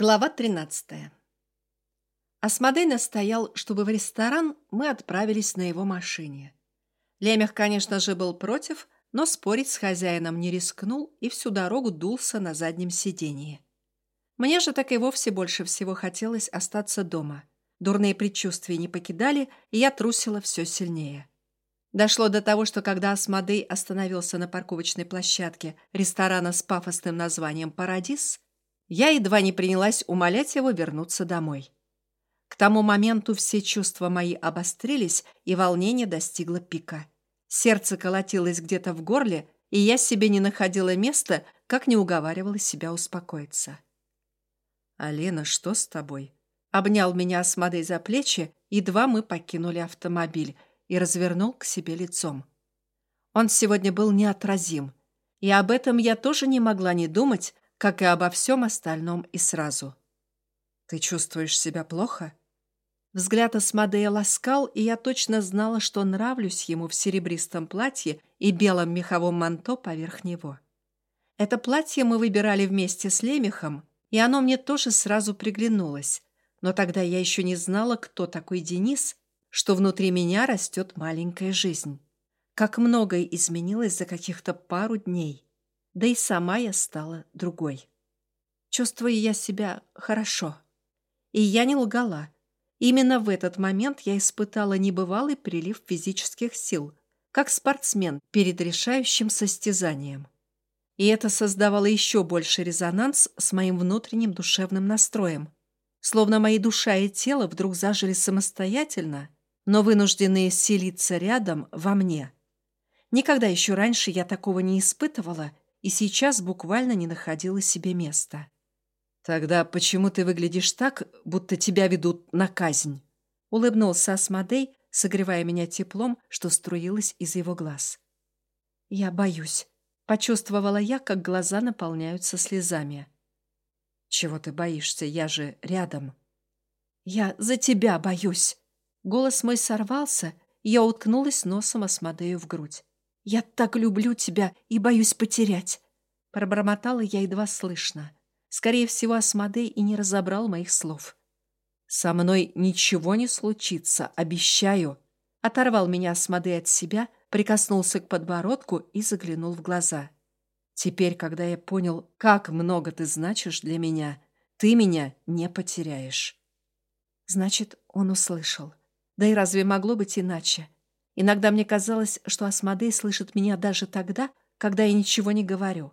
Глава 13. Асмодей настоял, чтобы в ресторан мы отправились на его машине. Лемех, конечно же, был против, но спорить с хозяином не рискнул и всю дорогу дулся на заднем сиденье. Мне же так и вовсе больше всего хотелось остаться дома. Дурные предчувствия не покидали, и я трусила все сильнее. Дошло до того, что когда Асмодей остановился на парковочной площадке ресторана с пафосным названием «Парадис», я едва не принялась умолять его вернуться домой. К тому моменту все чувства мои обострились, и волнение достигло пика. Сердце колотилось где-то в горле, и я себе не находила места, как не уговаривала себя успокоиться. «Алена, что с тобой?» Обнял меня Асмодей за плечи, едва мы покинули автомобиль, и развернул к себе лицом. Он сегодня был неотразим, и об этом я тоже не могла не думать, как и обо всем остальном и сразу. «Ты чувствуешь себя плохо?» Взгляд Асмодея ласкал, и я точно знала, что нравлюсь ему в серебристом платье и белом меховом манто поверх него. Это платье мы выбирали вместе с Лемехом, и оно мне тоже сразу приглянулось, но тогда я еще не знала, кто такой Денис, что внутри меня растет маленькая жизнь. Как многое изменилось за каких-то пару дней да и сама я стала другой. Чувствую я себя хорошо. И я не лгала. Именно в этот момент я испытала небывалый прилив физических сил, как спортсмен перед решающим состязанием. И это создавало еще больше резонанс с моим внутренним душевным настроем. Словно мои душа и тело вдруг зажили самостоятельно, но вынужденные селиться рядом во мне. Никогда еще раньше я такого не испытывала и сейчас буквально не находила себе места. «Тогда почему ты выглядишь так, будто тебя ведут на казнь?» Улыбнулся Асмодей, согревая меня теплом, что струилось из его глаз. «Я боюсь», — почувствовала я, как глаза наполняются слезами. «Чего ты боишься? Я же рядом». «Я за тебя боюсь!» Голос мой сорвался, и я уткнулась носом Асмодею в грудь. «Я так люблю тебя и боюсь потерять!» Пробормотала я едва слышно. Скорее всего, Асмодей и не разобрал моих слов. «Со мной ничего не случится, обещаю!» Оторвал меня Асмодей от себя, прикоснулся к подбородку и заглянул в глаза. «Теперь, когда я понял, как много ты значишь для меня, ты меня не потеряешь». Значит, он услышал. Да и разве могло быть иначе? Иногда мне казалось, что Асмодей слышит меня даже тогда, когда я ничего не говорю.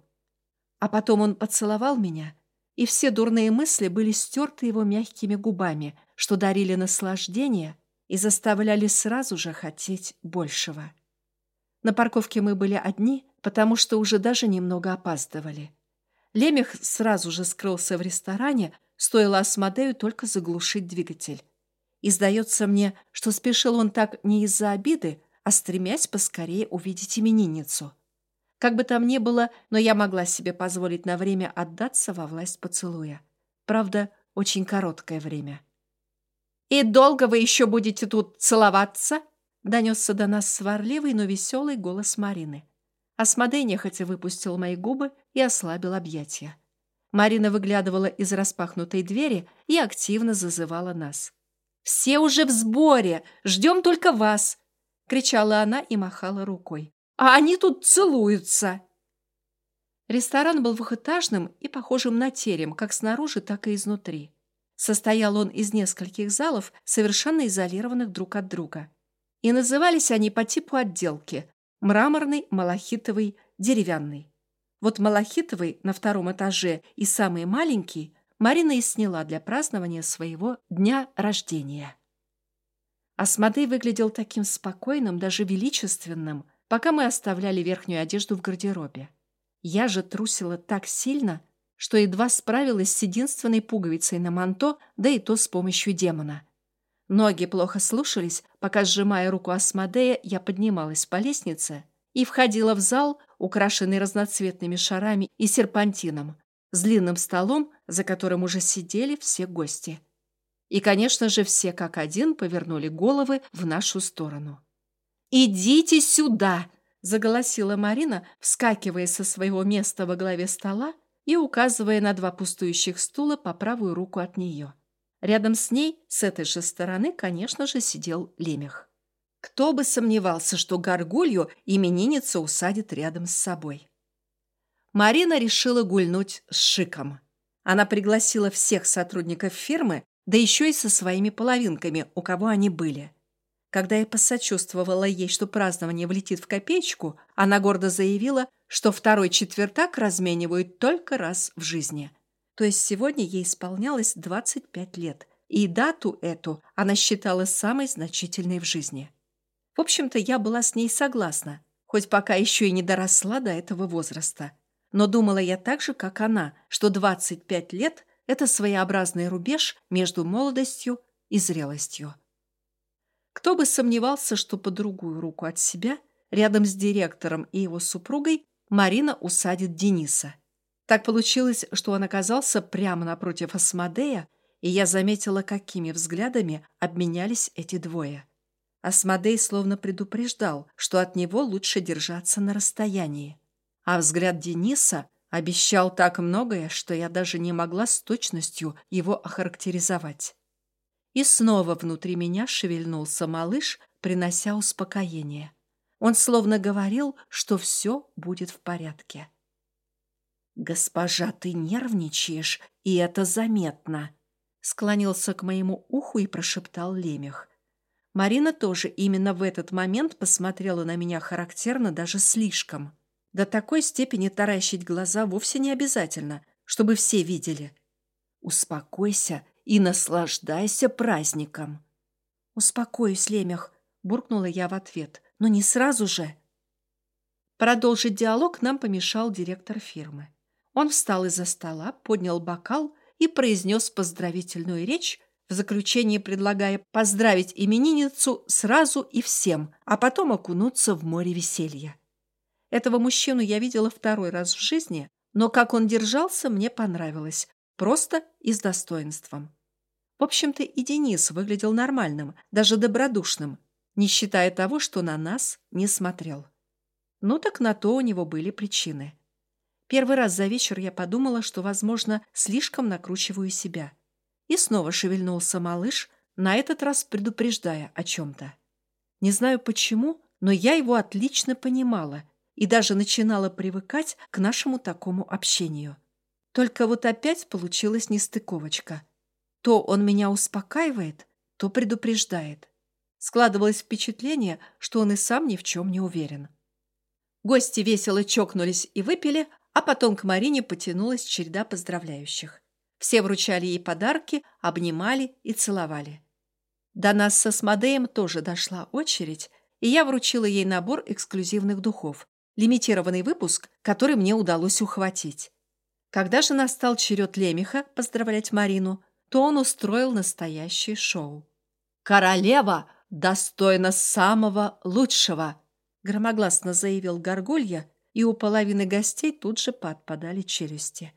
А потом он поцеловал меня, и все дурные мысли были стерты его мягкими губами, что дарили наслаждение и заставляли сразу же хотеть большего. На парковке мы были одни, потому что уже даже немного опаздывали. Лемех сразу же скрылся в ресторане, стоило Асмодею только заглушить двигатель. И сдается мне, что спешил он так не из-за обиды, а стремясь поскорее увидеть именинницу. Как бы там ни было, но я могла себе позволить на время отдаться во власть поцелуя. Правда, очень короткое время. «И долго вы еще будете тут целоваться?» Донесся до нас сварливый, но веселый голос Марины. Асмодей нехотя выпустил мои губы и ослабил объятия. Марина выглядывала из распахнутой двери и активно зазывала нас. «Все уже в сборе! Ждем только вас!» — кричала она и махала рукой. «А они тут целуются!» Ресторан был двухэтажным и похожим на терем, как снаружи, так и изнутри. Состоял он из нескольких залов, совершенно изолированных друг от друга. И назывались они по типу отделки – мраморный, малахитовый, деревянный. Вот малахитовый на втором этаже и самый маленький Марина и сняла для празднования своего дня рождения. Асмодей выглядел таким спокойным, даже величественным, пока мы оставляли верхнюю одежду в гардеробе. Я же трусила так сильно, что едва справилась с единственной пуговицей на манто, да и то с помощью демона. Ноги плохо слушались, пока, сжимая руку Асмодея, я поднималась по лестнице и входила в зал, украшенный разноцветными шарами и серпантином, с длинным столом, за которым уже сидели все гости. И, конечно же, все как один повернули головы в нашу сторону. «Идите сюда!» – заголосила Марина, вскакивая со своего места во главе стола и указывая на два пустующих стула по правую руку от нее. Рядом с ней, с этой же стороны, конечно же, сидел лемех. Кто бы сомневался, что горгулью именинница усадит рядом с собой. Марина решила гульнуть с шиком. Она пригласила всех сотрудников фирмы, да еще и со своими половинками, у кого они были. Когда я посочувствовала ей, что празднование влетит в копеечку, она гордо заявила, что второй четвертак разменивают только раз в жизни. То есть сегодня ей исполнялось 25 лет, и дату эту она считала самой значительной в жизни. В общем-то, я была с ней согласна, хоть пока еще и не доросла до этого возраста. Но думала я так же, как она, что 25 лет – это своеобразный рубеж между молодостью и зрелостью. Кто бы сомневался, что по другую руку от себя, рядом с директором и его супругой, Марина усадит Дениса. Так получилось, что он оказался прямо напротив Асмодея, и я заметила, какими взглядами обменялись эти двое. Асмодей словно предупреждал, что от него лучше держаться на расстоянии. А взгляд Дениса обещал так многое, что я даже не могла с точностью его охарактеризовать. И снова внутри меня шевельнулся малыш, принося успокоение. Он словно говорил, что все будет в порядке. «Госпожа, ты нервничаешь, и это заметно!» Склонился к моему уху и прошептал Лемех. Марина тоже именно в этот момент посмотрела на меня характерно даже слишком. До такой степени таращить глаза вовсе не обязательно, чтобы все видели. «Успокойся и наслаждайся праздником!» «Успокоюсь, Лемех», — буркнула я в ответ — но не сразу же. Продолжить диалог нам помешал директор фирмы. Он встал из-за стола, поднял бокал и произнес поздравительную речь, в заключении предлагая поздравить именинницу сразу и всем, а потом окунуться в море веселья. Этого мужчину я видела второй раз в жизни, но как он держался, мне понравилось, просто и с достоинством. В общем-то, и Денис выглядел нормальным, даже добродушным, не считая того, что на нас не смотрел. Ну так на то у него были причины. Первый раз за вечер я подумала, что, возможно, слишком накручиваю себя. И снова шевельнулся малыш, на этот раз предупреждая о чем-то. Не знаю почему, но я его отлично понимала и даже начинала привыкать к нашему такому общению. Только вот опять получилась нестыковочка. То он меня успокаивает, то предупреждает. Складывалось впечатление, что он и сам ни в чем не уверен. Гости весело чокнулись и выпили, а потом к Марине потянулась череда поздравляющих. Все вручали ей подарки, обнимали и целовали. До нас со Смодеем тоже дошла очередь, и я вручила ей набор эксклюзивных духов, лимитированный выпуск, который мне удалось ухватить. Когда же настал черед Лемеха поздравлять Марину, то он устроил настоящее шоу. «Королева достойна самого лучшего», — громогласно заявил Горгулья, и у половины гостей тут же подпадали челюсти.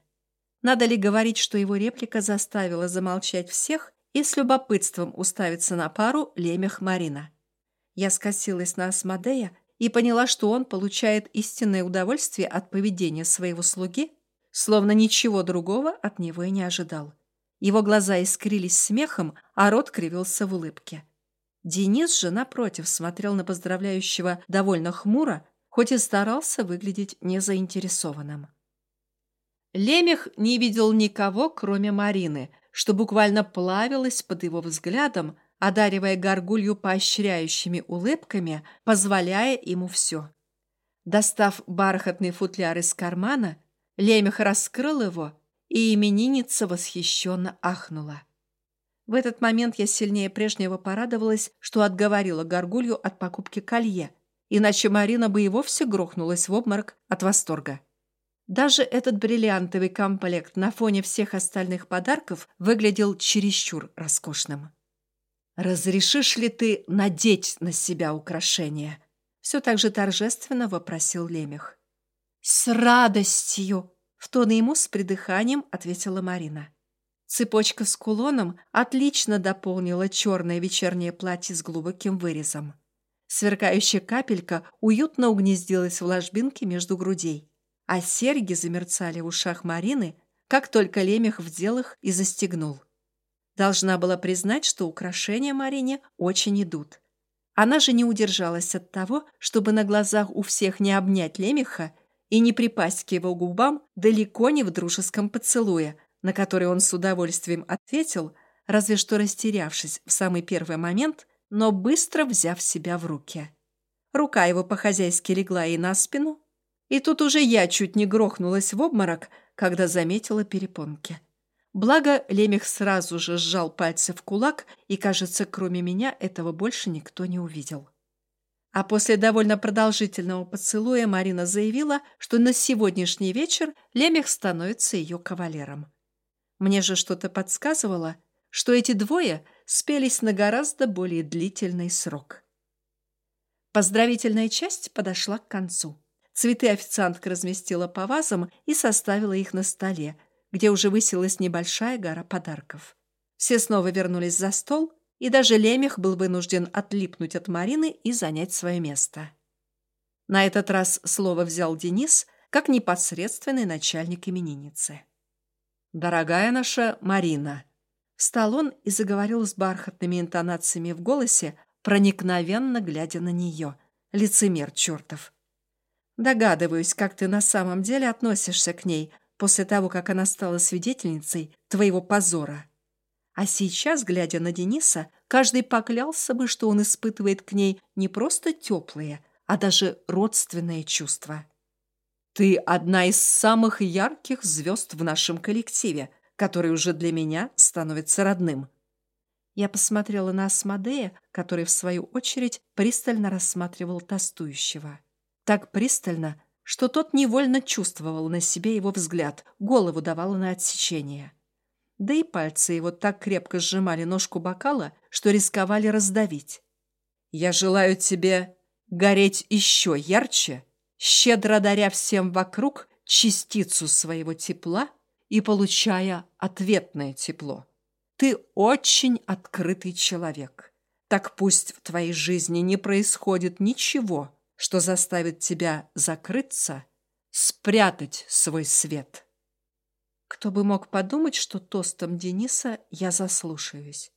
Надо ли говорить, что его реплика заставила замолчать всех и с любопытством уставиться на пару лемех Марина? Я скосилась на Асмодея и поняла, что он получает истинное удовольствие от поведения своего слуги, словно ничего другого от него и не ожидал. Его глаза искрились смехом, а рот кривился в улыбке. Денис же, напротив, смотрел на поздравляющего довольно хмуро, хоть и старался выглядеть незаинтересованным. Лемех не видел никого, кроме Марины, что буквально плавилась под его взглядом, одаривая горгулью поощряющими улыбками, позволяя ему все. Достав бархатный футляр из кармана, Лемех раскрыл его, и именинница восхищенно ахнула. В этот момент я сильнее прежнего порадовалась, что отговорила Горгулью от покупки колье, иначе Марина бы и вовсе грохнулась в обморок от восторга. Даже этот бриллиантовый комплект на фоне всех остальных подарков выглядел чересчур роскошным. «Разрешишь ли ты надеть на себя украшение?» Все так же торжественно вопросил Лемех. «С радостью!» — в тон ему с придыханием ответила Марина. Цепочка с кулоном отлично дополнила черное вечернее платье с глубоким вырезом. Сверкающая капелька уютно угнездилась в ложбинке между грудей, а серьги замерцали в ушах Марины, как только Лемех вдел их и застегнул. Должна была признать, что украшения Марине очень идут. Она же не удержалась от того, чтобы на глазах у всех не обнять Лемеха и не припасть к его губам далеко не в дружеском поцелуе, на который он с удовольствием ответил, разве что растерявшись в самый первый момент, но быстро взяв себя в руки. Рука его по-хозяйски легла ей на спину, и тут уже я чуть не грохнулась в обморок, когда заметила перепонки. Благо, Лемех сразу же сжал пальцы в кулак, и, кажется, кроме меня этого больше никто не увидел. А после довольно продолжительного поцелуя Марина заявила, что на сегодняшний вечер Лемех становится ее кавалером. Мне же что-то подсказывало, что эти двое спелись на гораздо более длительный срок. Поздравительная часть подошла к концу. Цветы официантка разместила по вазам и составила их на столе, где уже высилась небольшая гора подарков. Все снова вернулись за стол, и даже Лемех был вынужден отлипнуть от Марины и занять свое место. На этот раз слово взял Денис, как непосредственный начальник именинницы. «Дорогая наша Марина», Встал он и заговорил с бархатными интонациями в голосе, проникновенно глядя на нее. Лицемер чертов. Догадываюсь, как ты на самом деле относишься к ней после того, как она стала свидетельницей твоего позора. А сейчас, глядя на Дениса, каждый поклялся бы, что он испытывает к ней не просто теплые, а даже родственные чувства. Ты одна из самых ярких звезд в нашем коллективе, который уже для меня становится родным. Я посмотрела на Асмодея, который, в свою очередь, пристально рассматривал тостующего. Так пристально, что тот невольно чувствовал на себе его взгляд, голову давало на отсечение. Да и пальцы его так крепко сжимали ножку бокала, что рисковали раздавить. «Я желаю тебе гореть еще ярче, щедро даря всем вокруг частицу своего тепла и получая ответное тепло. Ты очень открытый человек. Так пусть в твоей жизни не происходит ничего, что заставит тебя закрыться, спрятать свой свет. Кто бы мог подумать, что тостом Дениса я заслушаюсь.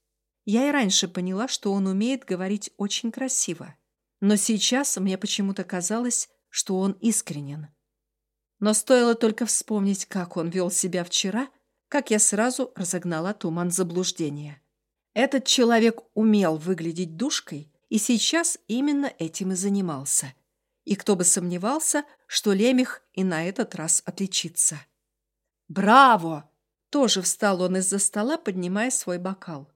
Я и раньше поняла, что он умеет говорить очень красиво. Но сейчас мне почему-то казалось, что он искренен. Но стоило только вспомнить, как он вел себя вчера – как я сразу разогнала туман заблуждения. Этот человек умел выглядеть душкой и сейчас именно этим и занимался. И кто бы сомневался, что Лемех и на этот раз отличится. «Браво!» – тоже встал он из-за стола, поднимая свой бокал.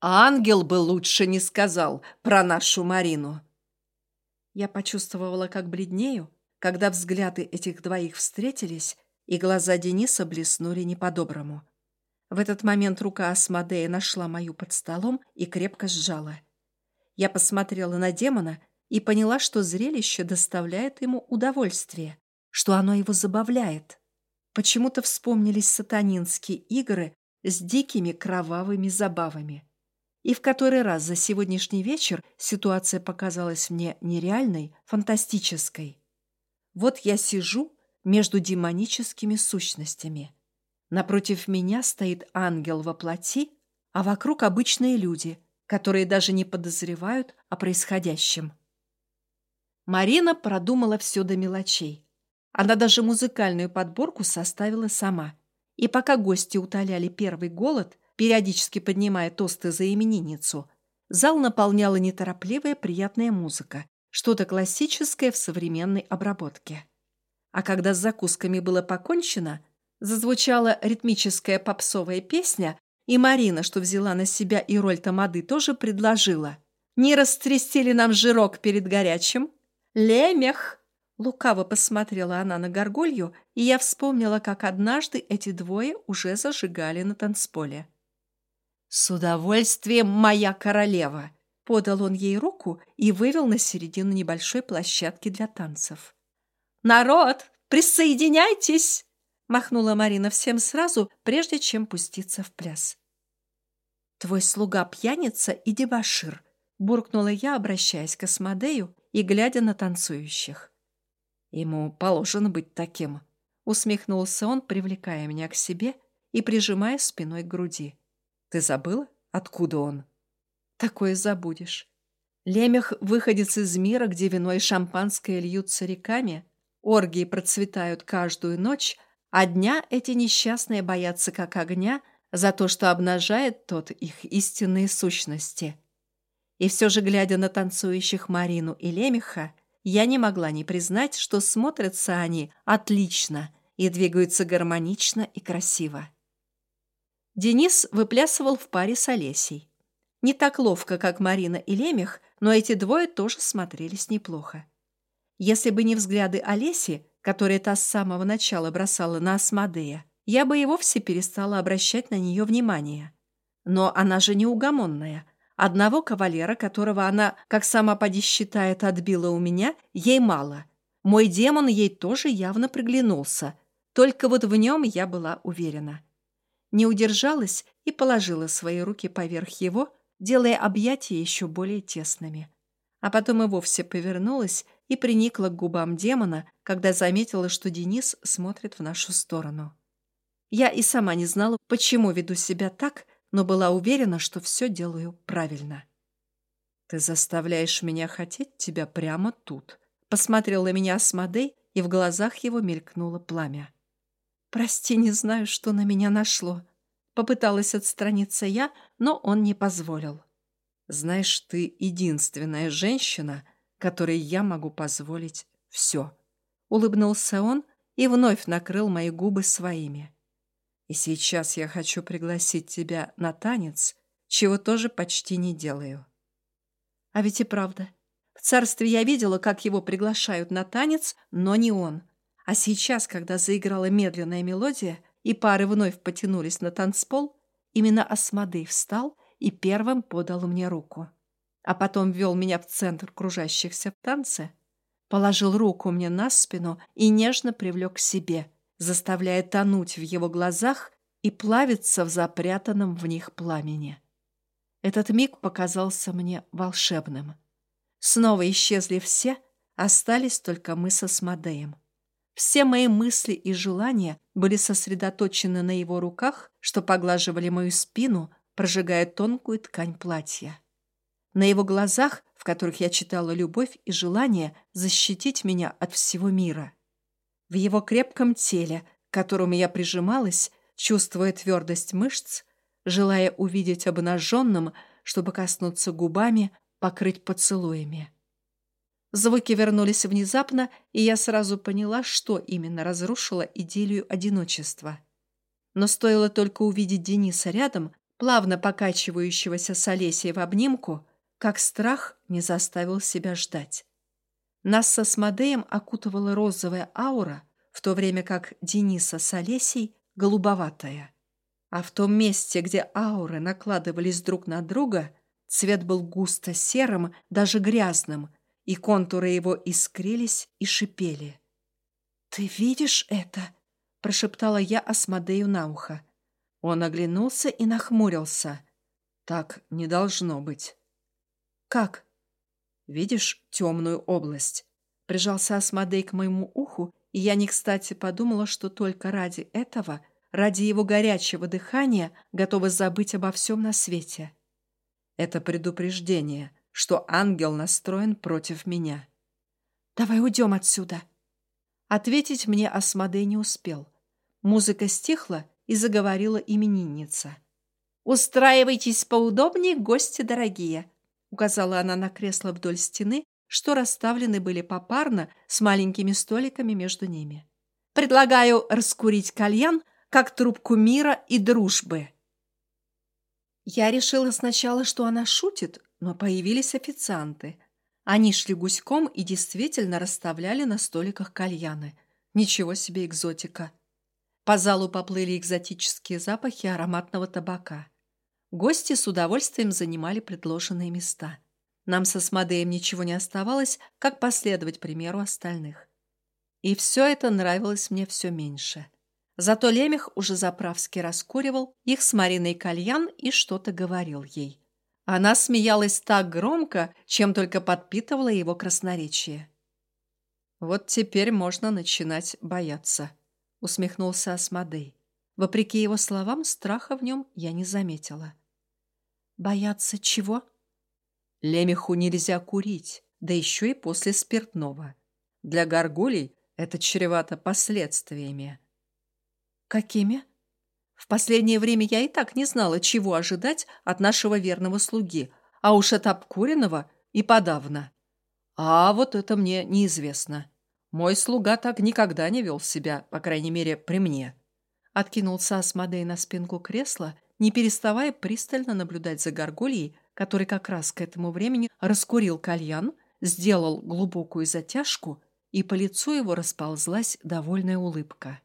«Ангел бы лучше не сказал про нашу Марину!» Я почувствовала, как бледнею, когда взгляды этих двоих встретились, и глаза Дениса блеснули не по-доброму. В этот момент рука Асмодея нашла мою под столом и крепко сжала. Я посмотрела на демона и поняла, что зрелище доставляет ему удовольствие, что оно его забавляет. Почему-то вспомнились сатанинские игры с дикими кровавыми забавами. И в который раз за сегодняшний вечер ситуация показалась мне нереальной, фантастической. Вот я сижу между демоническими сущностями. Напротив меня стоит ангел во плоти, а вокруг обычные люди, которые даже не подозревают о происходящем. Марина продумала все до мелочей. Она даже музыкальную подборку составила сама. И пока гости утоляли первый голод, периодически поднимая тосты за именинницу, зал наполняла неторопливая приятная музыка, что-то классическое в современной обработке. А когда с закусками было покончено, зазвучала ритмическая попсовая песня, и Марина, что взяла на себя и роль тамады, тоже предложила. «Не растрясти нам жирок перед горячим?» «Лемех!» Лукаво посмотрела она на горгулью, и я вспомнила, как однажды эти двое уже зажигали на танцполе. «С удовольствием, моя королева!» Подал он ей руку и вывел на середину небольшой площадки для танцев. «Народ, присоединяйтесь!» махнула Марина всем сразу, прежде чем пуститься в пляс. «Твой слуга пьяница и дебошир», буркнула я, обращаясь к Асмодею и глядя на танцующих. «Ему положено быть таким», Усмехнулся он, привлекая меня к себе и прижимая спиной к груди. Ты забыла, откуда он? Такое забудешь. Лемех выходец из мира, где вино и шампанское льются реками, оргии процветают каждую ночь, а дня эти несчастные боятся как огня за то, что обнажает тот их истинные сущности. И все же, глядя на танцующих Марину и Лемеха, я не могла не признать, что смотрятся они отлично и двигаются гармонично и красиво. Денис выплясывал в паре с Олесей. Не так ловко, как Марина и Лемех, но эти двое тоже смотрелись неплохо. Если бы не взгляды Олеси, которые та с самого начала бросала на Асмодея, я бы и вовсе перестала обращать на нее внимание. Но она же неугомонная. Одного кавалера, которого она, как сама поди считает, отбила у меня, ей мало. Мой демон ей тоже явно приглянулся. Только вот в нем я была уверена. Не удержалась и положила свои руки поверх его, делая объятия еще более тесными. А потом и вовсе повернулась и приникла к губам демона, когда заметила, что Денис смотрит в нашу сторону. Я и сама не знала, почему веду себя так, но была уверена, что все делаю правильно. «Ты заставляешь меня хотеть тебя прямо тут», — посмотрел на меня Асмодей, и в глазах его мелькнуло пламя. «Прости, не знаю, что на меня нашло», Попыталась отстраниться я, но он не позволил. «Знаешь, ты единственная женщина, которой я могу позволить все». Улыбнулся он и вновь накрыл мои губы своими. «И сейчас я хочу пригласить тебя на танец, чего тоже почти не делаю». А ведь и правда. В царстве я видела, как его приглашают на танец, но не он. А сейчас, когда заиграла медленная мелодия, и пары вновь потянулись на танцпол, именно Асмодей встал и первым подал мне руку. А потом ввел меня в центр кружащихся в танце, положил руку мне на спину и нежно привлек к себе, заставляя тонуть в его глазах и плавиться в запрятанном в них пламени. Этот миг показался мне волшебным. Снова исчезли все, остались только мы со Смодеем. Все мои мысли и желания были сосредоточены на его руках, что поглаживали мою спину, прожигая тонкую ткань платья. На его глазах, в которых я читала любовь и желание защитить меня от всего мира. В его крепком теле, к которому я прижималась, чувствуя твердость мышц, желая увидеть обнаженным, чтобы коснуться губами, покрыть поцелуями. Звуки вернулись внезапно, и я сразу поняла, что именно разрушило идиллию одиночества. Но стоило только увидеть Дениса рядом, плавно покачивающегося с Олесей в обнимку, как страх не заставил себя ждать. Нас со Смодеем окутывала розовая аура, в то время как Дениса с Олесей — голубоватая. А в том месте, где ауры накладывались друг на друга, цвет был густо серым, даже грязным — и контуры его искрились и шипели. «Ты видишь это?» – прошептала я Асмодею на ухо. Он оглянулся и нахмурился. «Так не должно быть». «Как?» «Видишь темную область?» Прижался Асмодей к моему уху, и я не кстати подумала, что только ради этого, ради его горячего дыхания, готова забыть обо всем на свете. «Это предупреждение», что ангел настроен против меня. «Давай уйдем отсюда!» Ответить мне Асмодей не успел. Музыка стихла и заговорила именинница. «Устраивайтесь поудобнее, гости дорогие!» Указала она на кресло вдоль стены, что расставлены были попарно с маленькими столиками между ними. «Предлагаю раскурить кальян, как трубку мира и дружбы». Я решила сначала, что она шутит, но появились официанты. Они шли гуськом и действительно расставляли на столиках кальяны. Ничего себе экзотика. По залу поплыли экзотические запахи ароматного табака. Гости с удовольствием занимали предложенные места. Нам со Смодеем ничего не оставалось, как последовать примеру остальных. И все это нравилось мне все меньше. Зато Лемех уже заправски раскуривал их с Мариной кальян и что-то говорил ей. Она смеялась так громко, чем только подпитывала его красноречие. Вот теперь можно начинать бояться. — усмехнулся Асмодей. Вопреки его словам, страха в нем я не заметила. «Бояться чего?» «Лемеху нельзя курить, да еще и после спиртного. Для горгулей это чревато последствиями». «Какими?» В последнее время я и так не знала, чего ожидать от нашего верного слуги, а уж от обкуренного и подавно. А вот это мне неизвестно. Мой слуга так никогда не вел себя, по крайней мере, при мне. Откинулся Асмодей на спинку кресла, не переставая пристально наблюдать за горгульей, который как раз к этому времени раскурил кальян, сделал глубокую затяжку, и по лицу его расползлась довольная улыбка.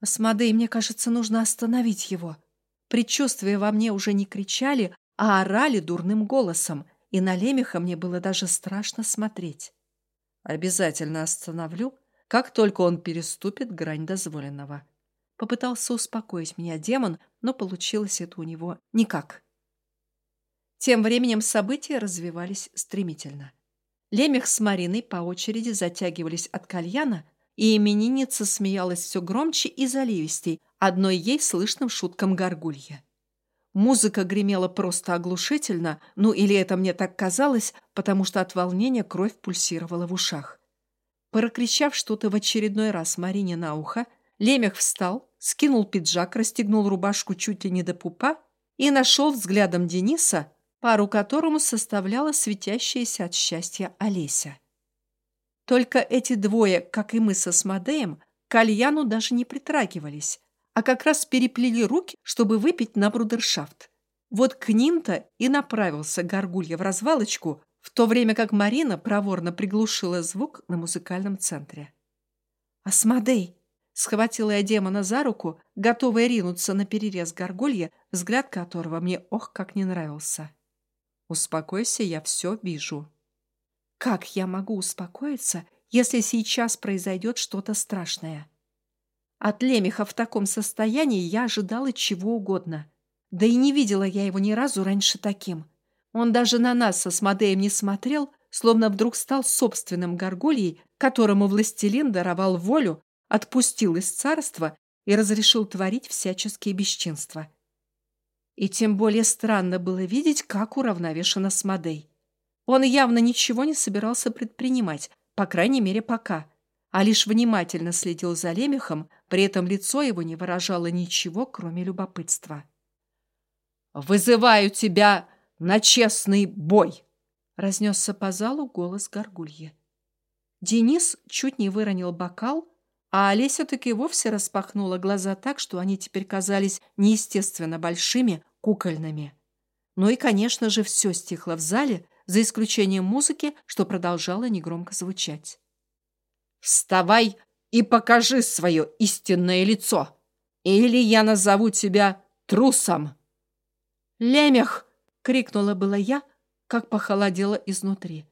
«Асмодей, мне кажется, нужно остановить его». Предчувствия во мне уже не кричали, а орали дурным голосом, и на лемеха мне было даже страшно смотреть. Обязательно остановлю, как только он переступит грань дозволенного. Попытался успокоить меня демон, но получилось это у него никак. Тем временем события развивались стремительно. Лемех с Мариной по очереди затягивались от кальяна, и именинница смеялась все громче и заливистей, одной ей слышным шуткам горгулья. Музыка гремела просто оглушительно, ну или это мне так казалось, потому что от волнения кровь пульсировала в ушах. Прокричав что-то в очередной раз Марине на ухо, Лемех встал, скинул пиджак, расстегнул рубашку чуть ли не до пупа и нашел взглядом Дениса, пару которому составляла светящаяся от счастья Олеся. Только эти двое, как и мы со Смодеем, кальяну даже не притрагивались, а как раз переплели руки, чтобы выпить на брудершафт. Вот к ним-то и направился Горгулья в развалочку, в то время как Марина проворно приглушила звук на музыкальном центре. «Асмодей!» — схватила я демона за руку, готовая ринуться на перерез Горгулья, взгляд которого мне ох как не нравился. «Успокойся, я все вижу». «Как я могу успокоиться, если сейчас произойдет что-то страшное?» От Лемеха в таком состоянии я ожидала чего угодно. Да и не видела я его ни разу раньше таким. Он даже на нас со Смодеем не смотрел, словно вдруг стал собственным горгульей, которому властелин даровал волю, отпустил из царства и разрешил творить всяческие бесчинства. И тем более странно было видеть, как уравновешена Смодей. Он явно ничего не собирался предпринимать, по крайней мере, пока – а лишь внимательно следил за лемехом, при этом лицо его не выражало ничего, кроме любопытства. «Вызываю тебя на честный бой!» — разнесся по залу голос горгульи. Денис чуть не выронил бокал, а Олеся таки вовсе распахнула глаза так, что они теперь казались неестественно большими, кукольными. Ну и, конечно же, все стихло в зале, за исключением музыки, что продолжало негромко звучать. Вставай и покажи свое истинное лицо, или я назову тебя трусом. «Лемех!» — крикнула была я, как похолодело изнутри.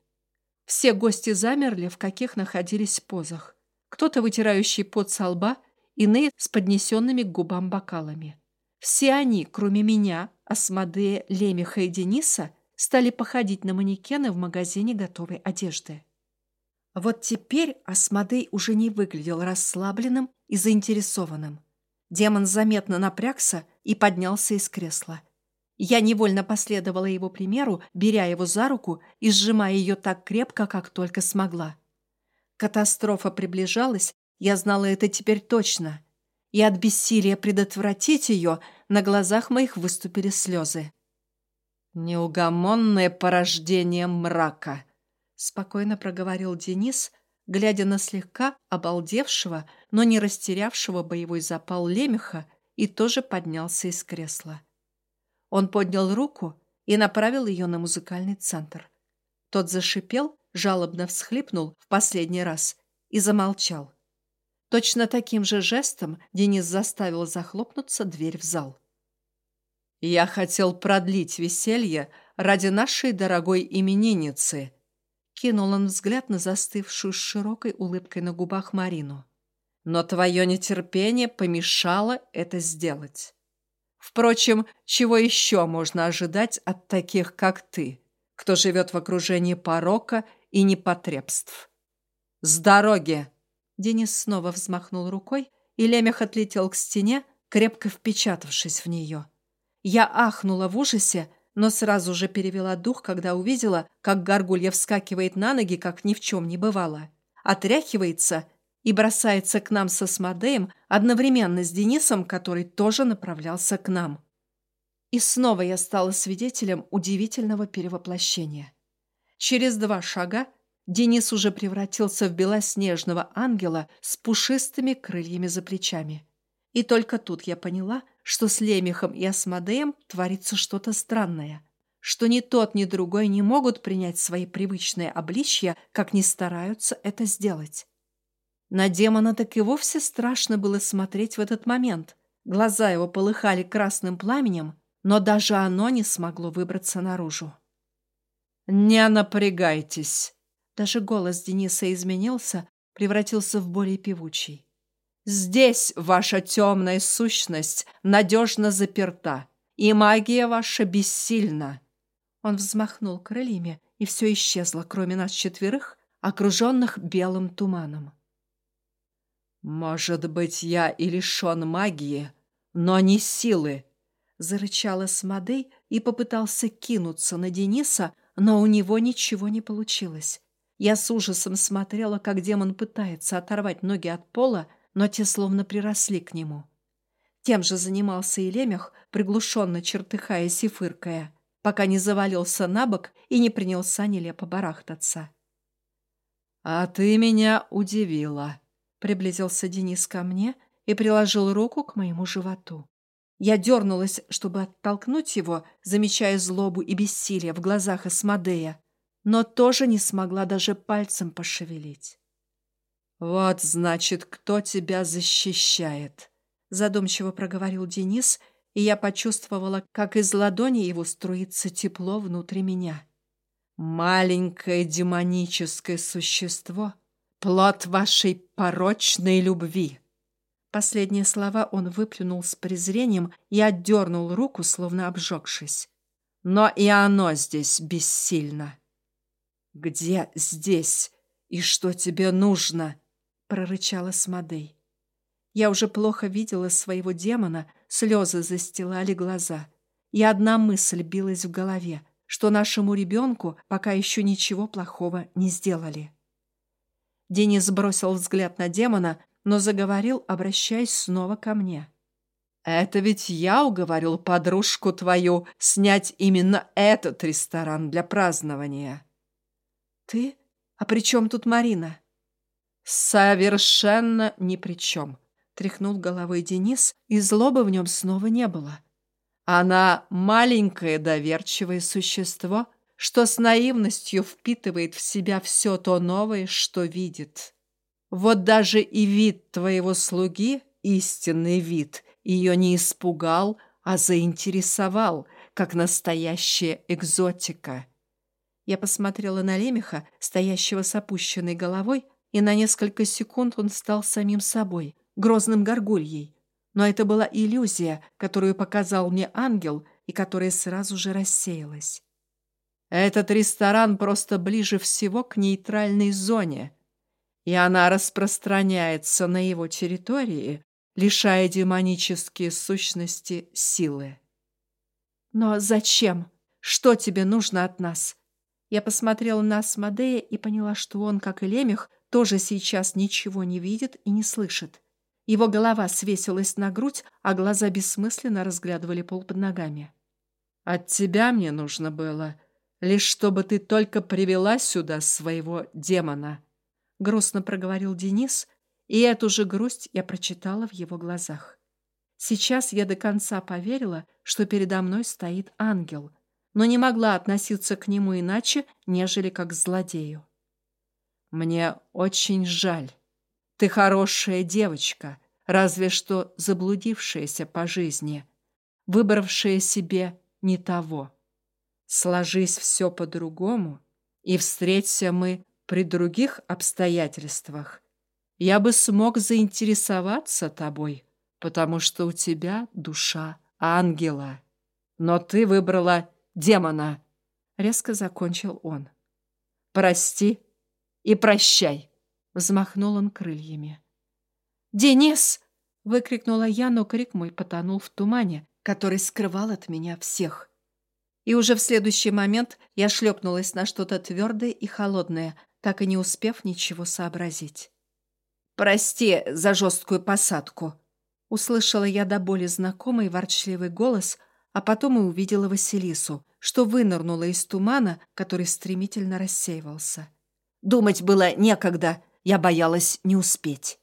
Все гости замерли, в каких находились позах. Кто-то вытирающий пот со лба, иные с поднесенными к губам бокалами. Все они, кроме меня, Асмодея, Лемеха и Дениса, стали походить на манекены в магазине готовой одежды. Вот теперь Асмодей уже не выглядел расслабленным и заинтересованным. Демон заметно напрягся и поднялся из кресла. Я невольно последовала его примеру, беря его за руку и сжимая ее так крепко, как только смогла. Катастрофа приближалась, я знала это теперь точно. И от бессилия предотвратить ее на глазах моих выступили слезы. «Неугомонное порождение мрака», спокойно проговорил Денис, глядя на слегка обалдевшего, но не растерявшего боевой запал лемеха, и тоже поднялся из кресла. Он поднял руку и направил ее на музыкальный центр. Тот зашипел, жалобно всхлипнул в последний раз и замолчал. Точно таким же жестом Денис заставил захлопнуться дверь в зал. «Я хотел продлить веселье ради нашей дорогой именинницы», Кинул он взгляд на застывшую с широкой улыбкой на губах Марину. Но твое нетерпение помешало это сделать. Впрочем, чего еще можно ожидать от таких, как ты, кто живет в окружении порока и непотребств? С дороги! Денис снова взмахнул рукой, и лемех отлетел к стене, крепко впечатавшись в нее. Я ахнула в ужасе, но сразу же перевела дух, когда увидела, как горгулья вскакивает на ноги, как ни в чем не бывало. Отряхивается и бросается к нам со Смодеем одновременно с Денисом, который тоже направлялся к нам. И снова я стала свидетелем удивительного перевоплощения. Через два шага Денис уже превратился в белоснежного ангела с пушистыми крыльями за плечами. И только тут я поняла, что с Лемехом и Асмодеем творится что-то странное, что ни тот, ни другой не могут принять свои привычные обличья, как ни стараются это сделать. На демона так и вовсе страшно было смотреть в этот момент. Глаза его полыхали красным пламенем, но даже оно не смогло выбраться наружу. «Не напрягайтесь!» Даже голос Дениса изменился, превратился в более певучий. «Здесь ваша темная сущность надежно заперта, и магия ваша бессильна!» Он взмахнул крыльями, и все исчезло, кроме нас четверых, окруженных белым туманом. «Может быть, я и лишен магии, но не силы!» Зарычала Смодей и попытался кинуться на Дениса, но у него ничего не получилось. Я с ужасом смотрела, как демон пытается оторвать ноги от пола, но те словно приросли к нему. Тем же занимался и лемех, приглушенно чертыхаясь и фыркая, пока не завалился на бок и не принялся нелепо барахтаться. «А ты меня удивила», — приблизился Денис ко мне и приложил руку к моему животу. Я дернулась, чтобы оттолкнуть его, замечая злобу и бессилие в глазах Асмодея, но тоже не смогла даже пальцем пошевелить. «Вот, значит, кто тебя защищает», — задумчиво проговорил Денис, и я почувствовала, как из ладони его струится тепло внутри меня. «Маленькое демоническое существо, плод вашей порочной любви». Последние слова он выплюнул с презрением и отдернул руку, словно обжегшись. Но и оно здесь бессильно. «Где здесь? И что тебе нужно?» — прорычала Смодей. Я уже плохо видела своего демона, слезы застилали глаза. И одна мысль билась в голове, что нашему ребенку пока еще ничего плохого не сделали. Денис бросил взгляд на демона, но заговорил, обращаясь снова ко мне. «Это ведь я уговорил подружку твою снять именно этот ресторан для празднования». «Ты? А при чем тут Марина?» «Совершенно ни при чем», — тряхнул головой Денис, и злобы в нем снова не было. «Она маленькое доверчивое существо, что с наивностью впитывает в себя все то новое, что видит». Вот даже и вид твоего слуги, истинный вид, ее не испугал, а заинтересовал, как настоящая экзотика. Я посмотрела на Лемеха, стоящего с опущенной головой, и на несколько секунд он стал самим собой, грозным горгульей. Но это была иллюзия, которую показал мне ангел и которая сразу же рассеялась. Этот ресторан просто ближе всего к нейтральной зоне — и она распространяется на его территории, лишая демонические сущности силы. «Но зачем? Что тебе нужно от нас?» Я посмотрела на Асмодея и поняла, что он, как и Лемех, тоже сейчас ничего не видит и не слышит. Его голова свесилась на грудь, а глаза бессмысленно разглядывали пол под ногами. «От тебя мне нужно было, лишь чтобы ты только привела сюда своего демона», грустно проговорил Денис, и эту же грусть я прочитала в его глазах. Сейчас я до конца поверила, что передо мной стоит ангел, но не могла относиться к нему иначе, нежели как к злодею. «Мне очень жаль. Ты хорошая девочка, разве что заблудившаяся по жизни, выбравшая себе не того. Сложись все по-другому, и встреться мы при других обстоятельствах я бы смог заинтересоваться тобой, потому что у тебя душа ангела. Но ты выбрала демона, — резко закончил он. Прости и прощай, — взмахнул он крыльями. «Денис!» Выкрикнула я, но крик мой потонул в тумане, который скрывал от меня всех. И уже в следующий момент я шлепнулась на что-то твердое и холодное, так и не успев ничего сообразить. «Прости за жесткую посадку», — услышала я до боли знакомый ворчливый голос, а потом и увидела Василису, что вынырнула из тумана, который стремительно рассеивался. «Думать было некогда, я боялась не успеть».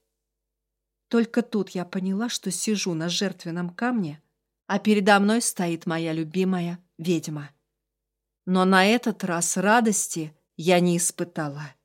Только тут я поняла, что сижу на жертвенном камне, а передо мной стоит моя любимая ведьма. Но на этот раз радости я не испытала.